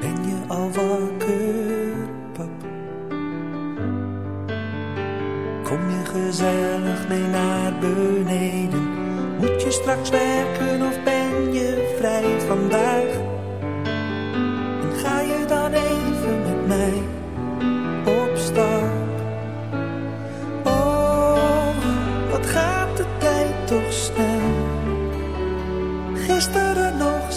Ben je al wakker, pap? Kom je gezellig mee naar beneden? Moet je straks werken of ben je vrij vandaag?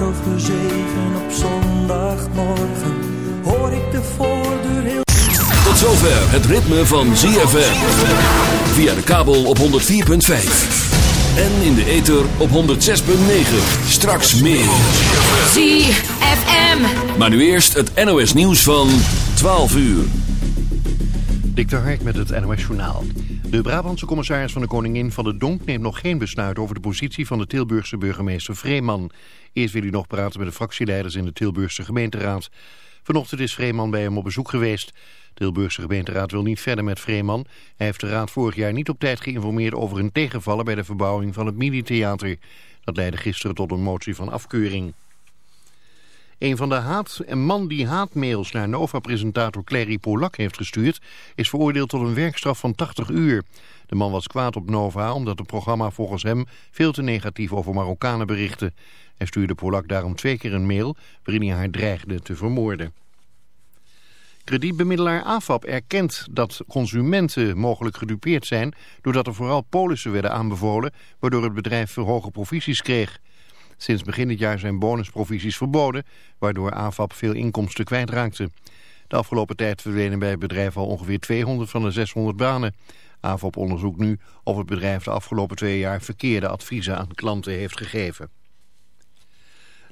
Kwart over zeven op zondagmorgen hoor ik de voordeur heel... Tot zover het ritme van ZFM. Via de kabel op 104.5. En in de ether op 106.9. Straks meer. ZFM. Maar nu eerst het NOS nieuws van 12 uur. Dik de Hark met het NOS Journaal. De Brabantse commissaris van de Koningin van de Donk neemt nog geen besluit over de positie van de Tilburgse burgemeester Vreeman. Eerst wil hij nog praten met de fractieleiders in de Tilburgse gemeenteraad. Vanochtend is Vreeman bij hem op bezoek geweest. De Tilburgse gemeenteraad wil niet verder met Vreeman. Hij heeft de raad vorig jaar niet op tijd geïnformeerd over een tegenvallen bij de verbouwing van het mini-theater. Dat leidde gisteren tot een motie van afkeuring. Een van de haat en man die haatmails naar Nova-presentator Clary Polak heeft gestuurd... is veroordeeld tot een werkstraf van 80 uur. De man was kwaad op Nova omdat het programma volgens hem veel te negatief over Marokkanen berichtte. Hij stuurde Polak daarom twee keer een mail waarin hij haar dreigde te vermoorden. Kredietbemiddelaar AFAP erkent dat consumenten mogelijk gedupeerd zijn... doordat er vooral polissen werden aanbevolen... waardoor het bedrijf verhogen provisies kreeg. Sinds begin dit jaar zijn bonusprovisies verboden... waardoor AFAP veel inkomsten kwijtraakte. De afgelopen tijd verdwenen bij het bedrijf al ongeveer 200 van de 600 banen. AFAP onderzoekt nu of het bedrijf de afgelopen twee jaar... verkeerde adviezen aan klanten heeft gegeven.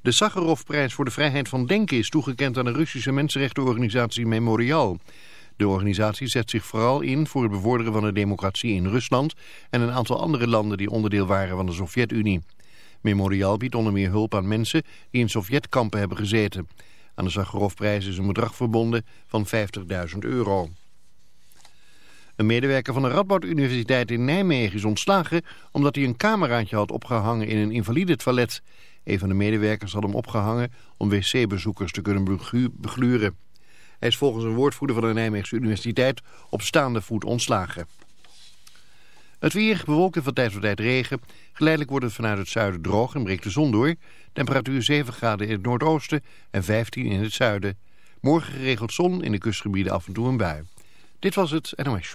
De Sakharovprijs voor de vrijheid van denken is toegekend aan de Russische mensenrechtenorganisatie Memorial. De organisatie zet zich vooral in voor het bevorderen van de democratie in Rusland en een aantal andere landen die onderdeel waren van de Sovjet-Unie. Memorial biedt onder meer hulp aan mensen die in Sovjetkampen hebben gezeten. Aan de Sakharovprijs is een bedrag verbonden van 50.000 euro. Een medewerker van de Radboud Universiteit in Nijmegen is ontslagen omdat hij een cameraatje had opgehangen in een invalide toilet. Een van de medewerkers had hem opgehangen om wc-bezoekers te kunnen begluren. Hij is volgens een woordvoerder van de Nijmeegse Universiteit op staande voet ontslagen. Het weer, bewolken van tijd tot tijd regen. Geleidelijk wordt het vanuit het zuiden droog en breekt de zon door. Temperatuur 7 graden in het noordoosten en 15 in het zuiden. Morgen geregeld zon, in de kustgebieden af en toe een bui. Dit was het NOS.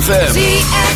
ZFM.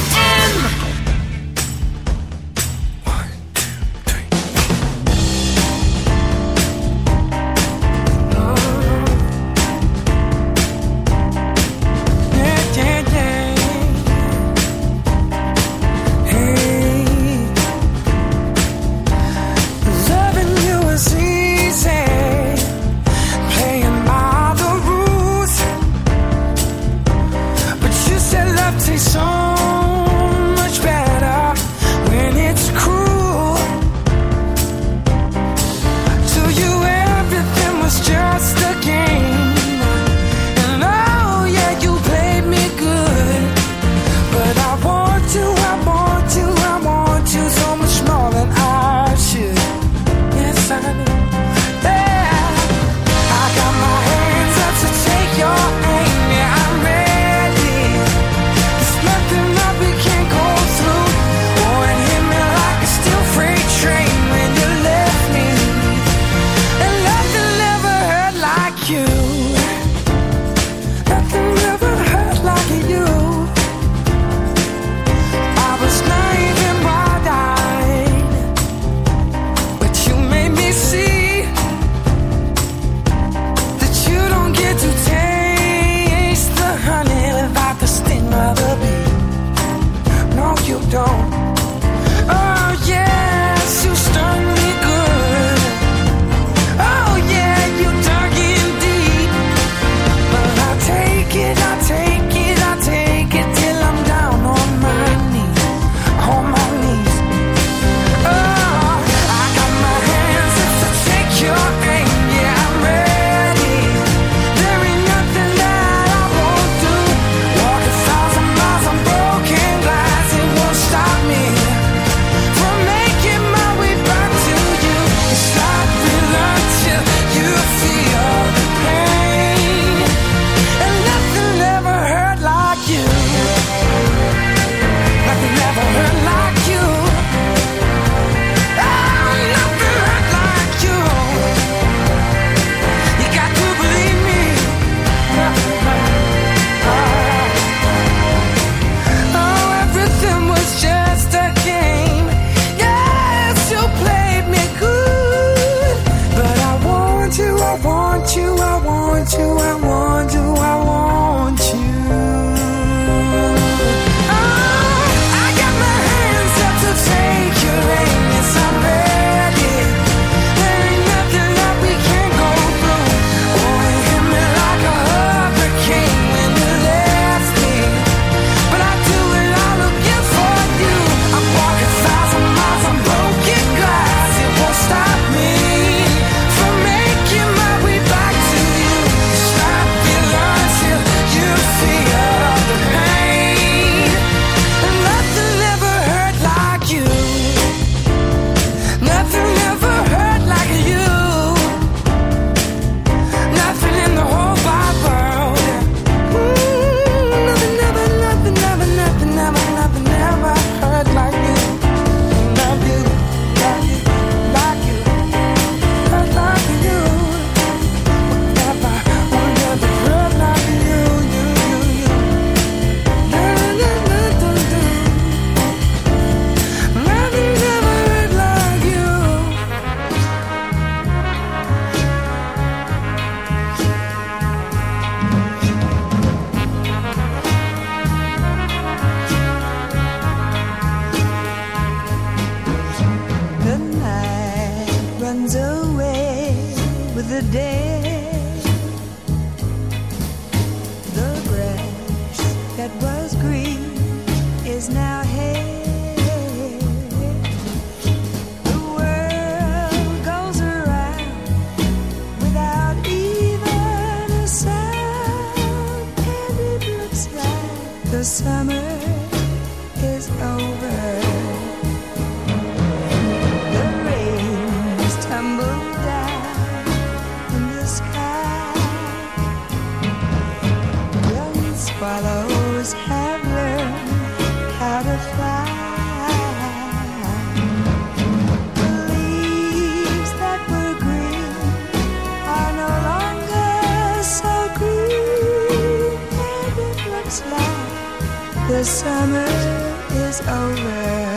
over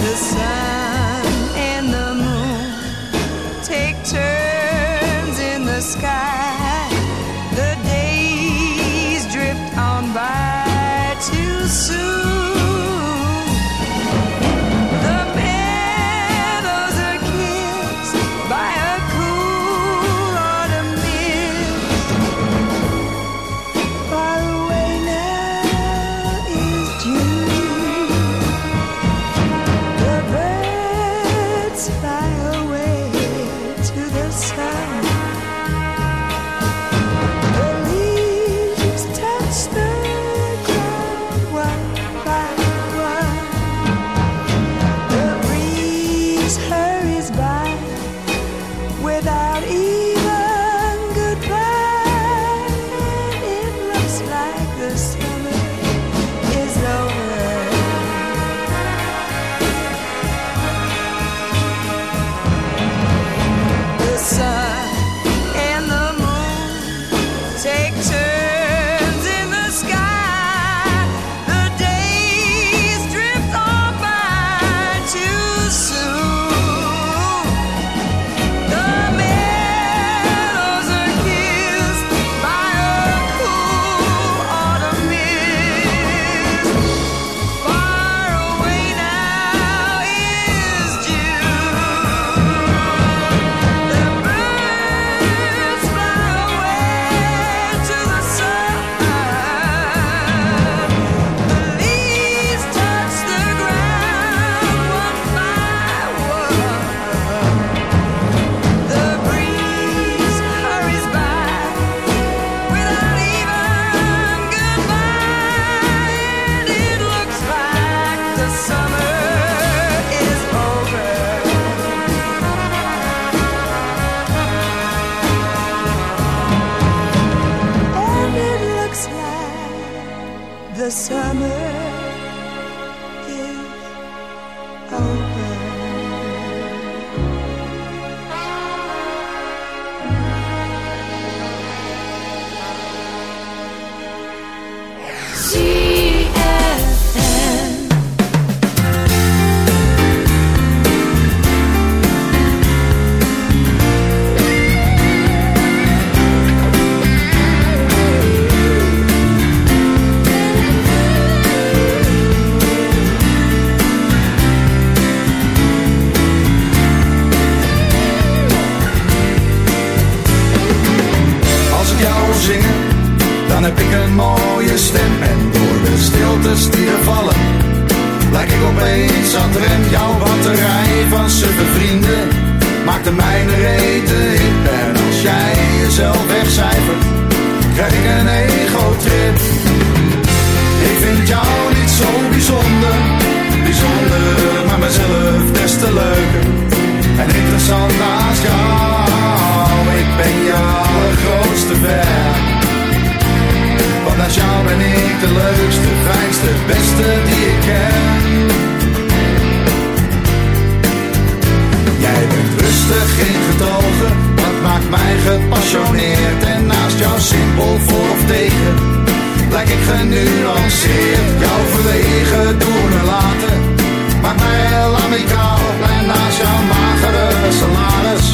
the sun. verlegen doen en laten. Maak mij heel amicaal, blij naast jouw magere salaris.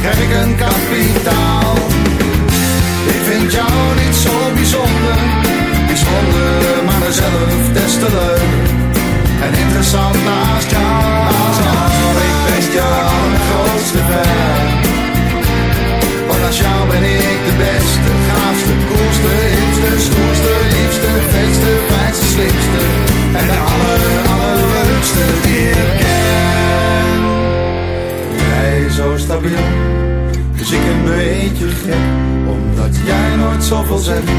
Krijg ik een kapitaal. Ik vind jou niet zo bijzonder, bijzonder, maar mezelf des te leuk. En interessant naast jou, ik ben de grootste fan. Want als jou ben ik de beste. aller, allerleukste die ik ken. Jij zo stabiel, dus ik een beetje gek. Omdat jij nooit zoveel zegt,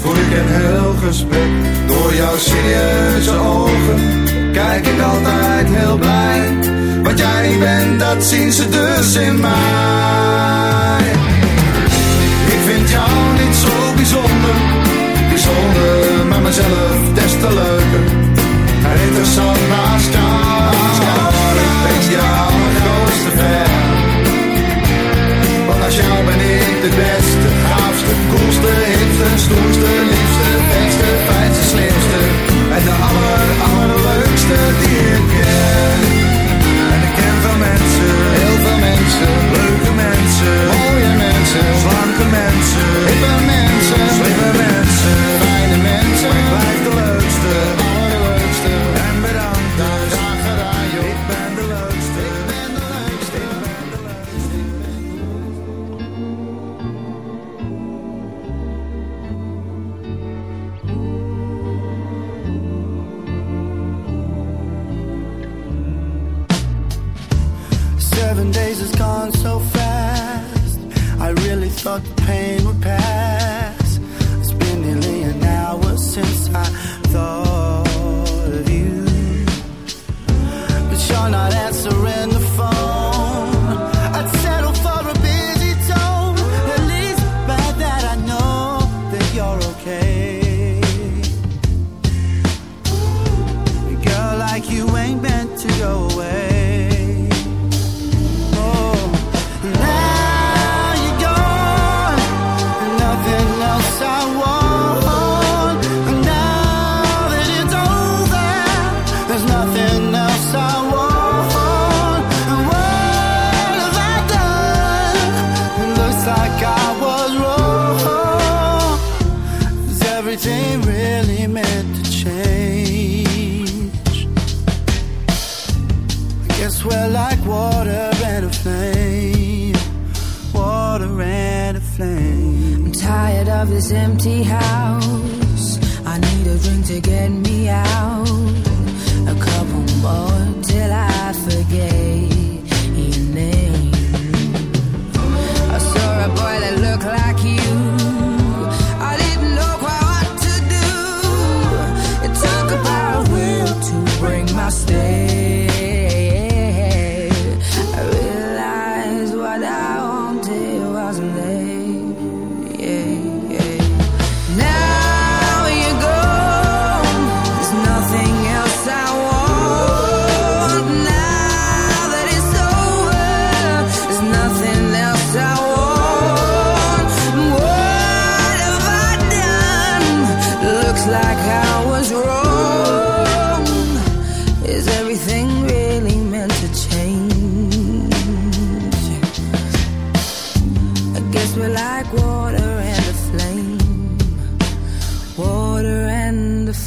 voel ik een heel gesprek. Door jouw serieuze ogen, kijk ik altijd heel blij. Wat jij bent, dat zien ze dus in mij. Ik vind jou niet zo bijzonder, bijzonder, maar mezelf des te leuker focus on my stars. Ik ben jouw grootste fan. Want als jou ben ik de beste, gaafste, koelste, hipste, stoerste, liefste, beste, fijnste, slimste. En de aller, allerleukste die ik ken. En ik ken veel mensen, heel veel mensen, leuke mensen, mooie mensen, slanke mensen, hippe mensen, slimme mensen. the pain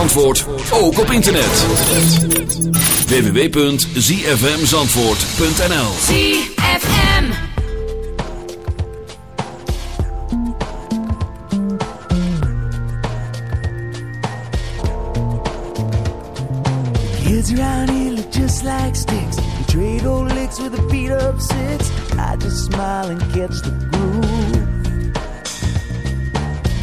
Zandvoort, ook op internet. www.zfmzandvoort.nl ZFM. Kids around here look just like sticks. We trade old licks with a beat up six. I just smile and catch the groove.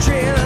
children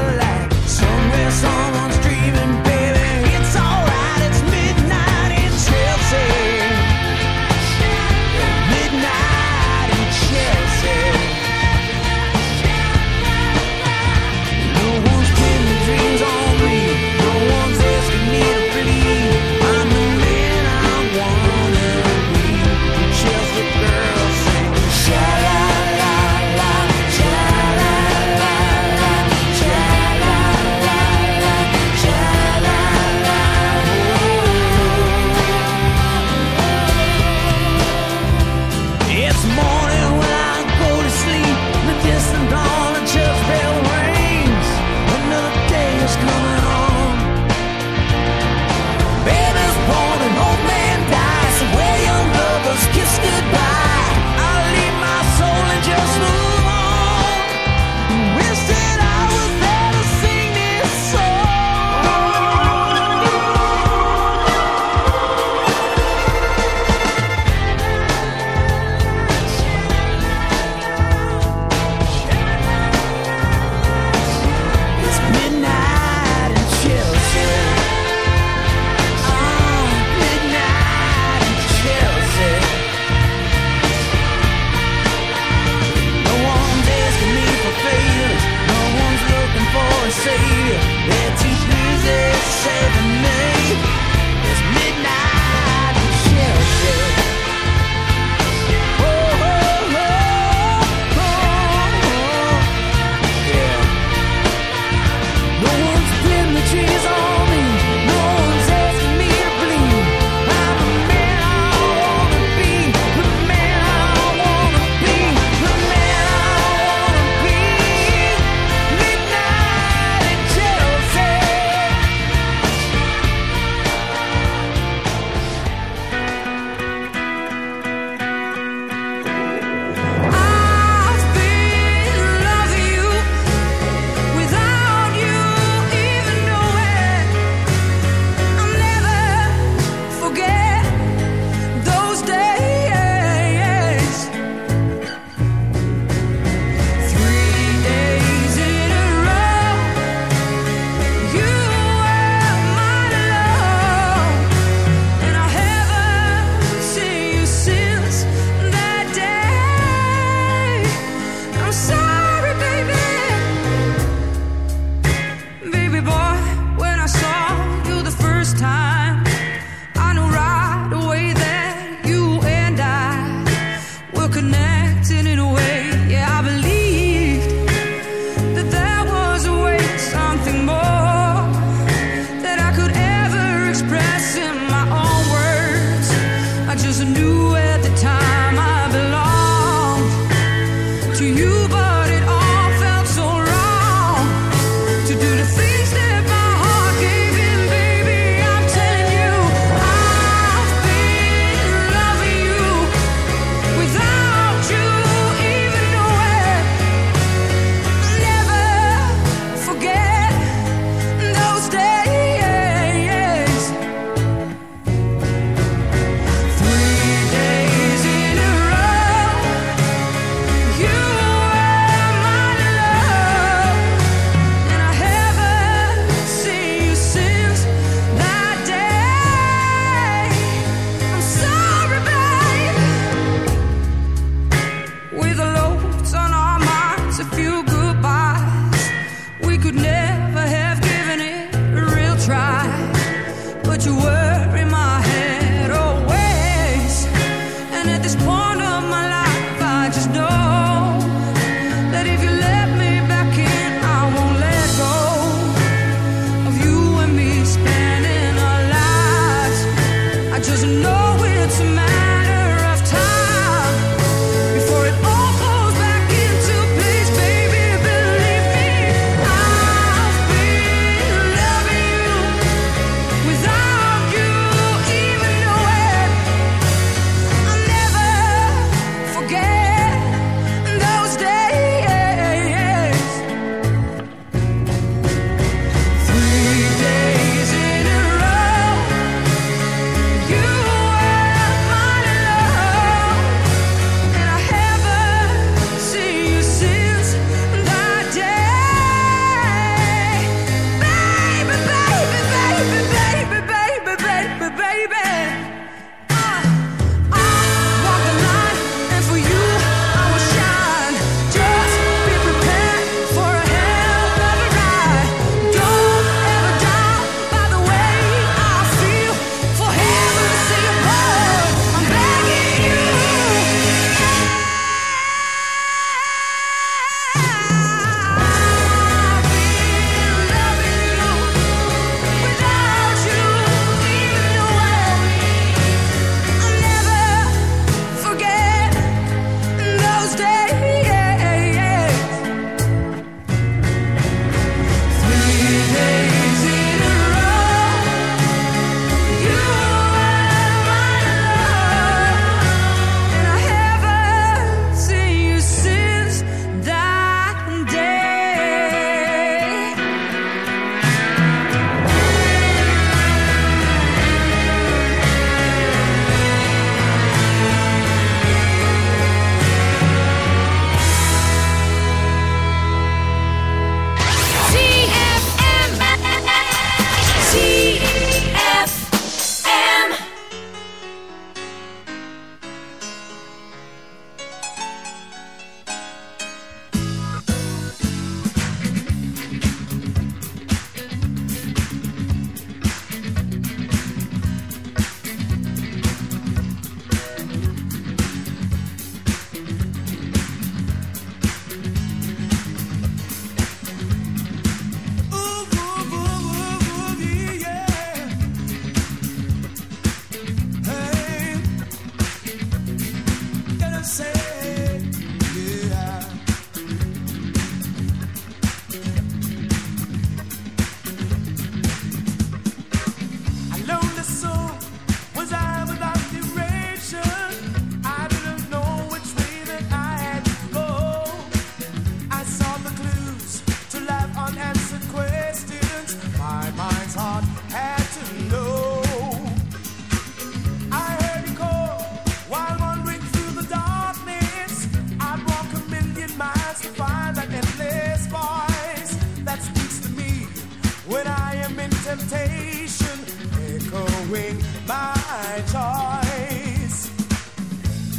doing my choice.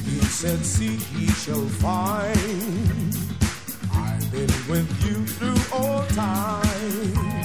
He said, See, he shall find. I've been with you through all time.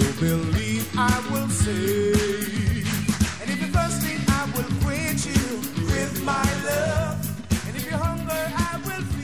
to believe I will save. And if you're thirsty, I will quench you with my love. And if you're hungry, I will feed you.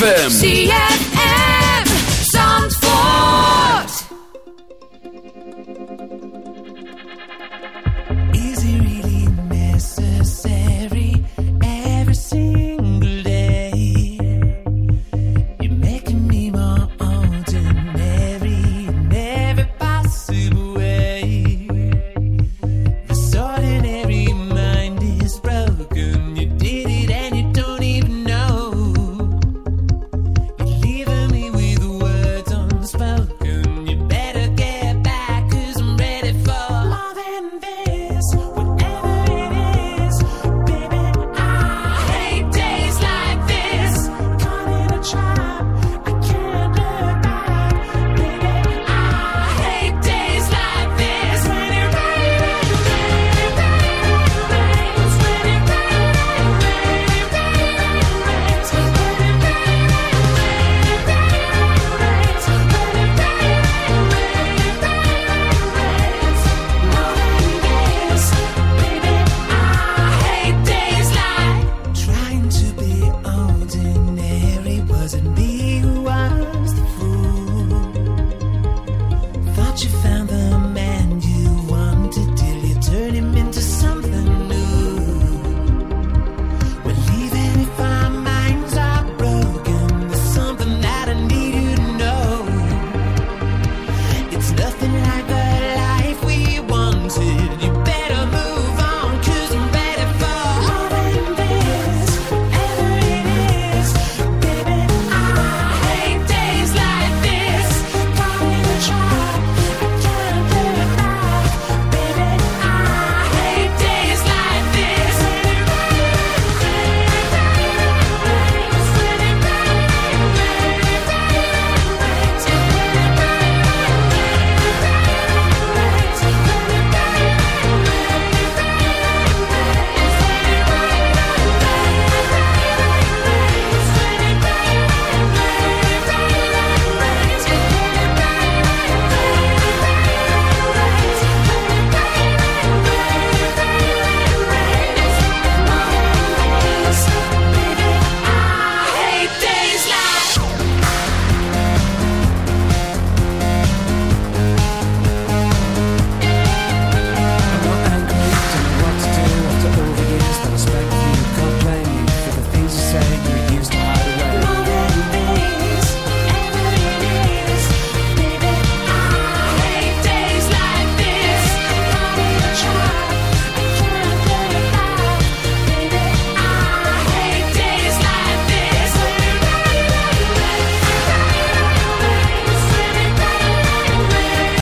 ZFM. ZFM. doesn't